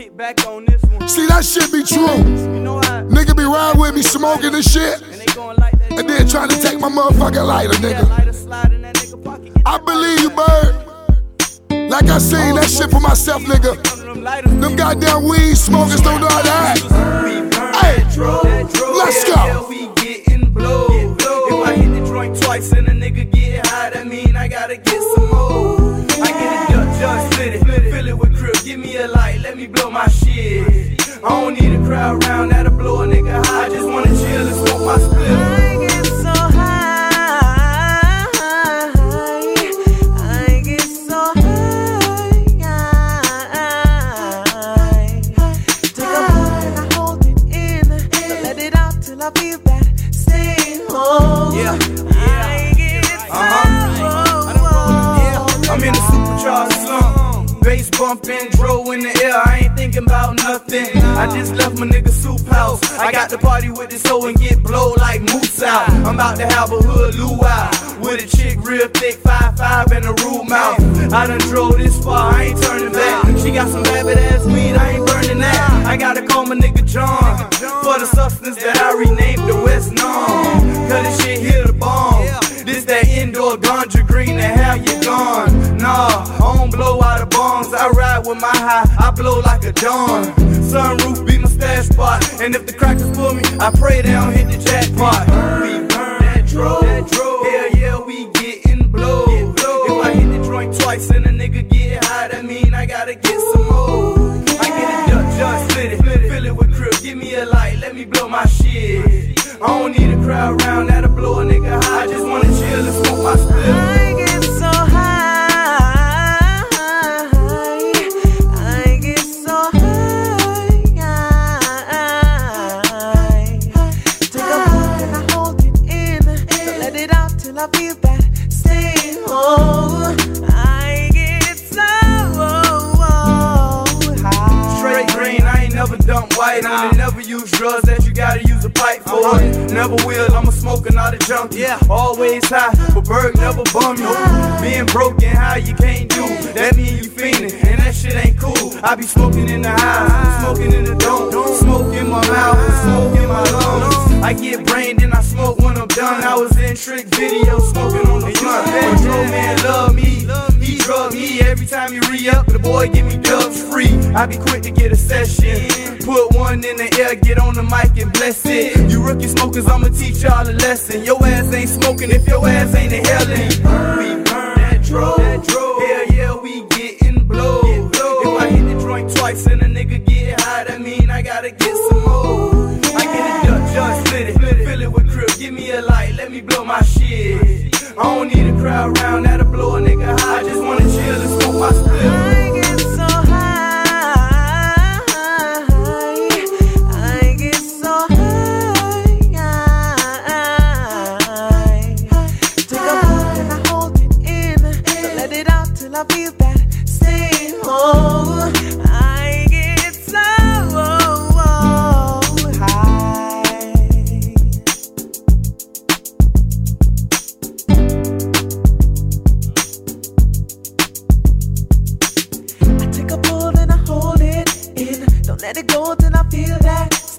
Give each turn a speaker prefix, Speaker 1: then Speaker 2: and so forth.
Speaker 1: kick back on this one.
Speaker 2: See, that shit be true.
Speaker 1: You know?
Speaker 2: Nigga be riding with me smoking and shit,
Speaker 1: And they going like that.
Speaker 2: and then trying to take my motherfucking lighter, nigga.
Speaker 1: lighter slide in that nigga pocket.
Speaker 2: I believe you, bird. Like I seen oh, that shit for myself, nigga.
Speaker 1: one of them.
Speaker 2: Them goddamn weed smokers don't know how to act. Hey, let's go.
Speaker 1: A light, let me blow my shit. I don't need a crowd round that'll blow a nigga high. I just wanna chill and smoke my spliff.
Speaker 3: I get so high. I get so high. Take a puff and I hold it in. Don't let it out till I feel that. Stay home.
Speaker 1: Yeah,
Speaker 3: I get uh-huh. so
Speaker 1: Yeah, I'm in a supercharged slump. Bass bumping, dro in the air. I ain't thinking about nothing. I just left my nigga soup house. I got to party with this hoe and get blow like moose out. I'm about to have a hood luau with a chick real thick, five five and a rude mouth. I done drove this far, I ain't turning back. She got some rabbit ass weed, I ain't burning that. I gotta call my nigga John for the substance that my high, I blow like a dawn. Sunroof be my stash spot. And if the crackers pull me, I pray they don't hit the jackpot. We burn that dro. Hell yeah, we getting blow. If I hit the joint twice and a nigga get high, that mean I gotta get some more. I get it just, just lit it, fill it with crib. Give me a light, let me blow my shit. I don't need a crowd round that'll blow a nigga high. I just wanna chill and smoke my spliff. Never use drugs that you gotta use a pipe for it. Never will, I'm a smoker, not a junkie. Yeah. Always high, but Berg never bum you. Being broken, how you can't do. That mean you fiending, and that shit ain't cool. I be smoking in the high, smoking in the dome, smoke in my mouth, smoke in my lungs. I get brain, then I smoke when I'm done. I was in trick video, smoking on the blunt. Pedro man love me, he drug me every time he re up. The boy give me. I be quick to get a session. Put one in the air, get on the mic and bless it. You rookie smokers, I'ma teach y'all a lesson. Your ass ain't smoking if your ass ain't inhaling. We burn that dro. Hell yeah, we getting blow. If I hit the joint twice and a nigga get high, that mean I gotta get some more. I get it just, just lit it, fill it with crib. Give me a light, let me blow my shit. I don't need a crowd round that'll blow a nigga
Speaker 3: Let it go, then I feel that.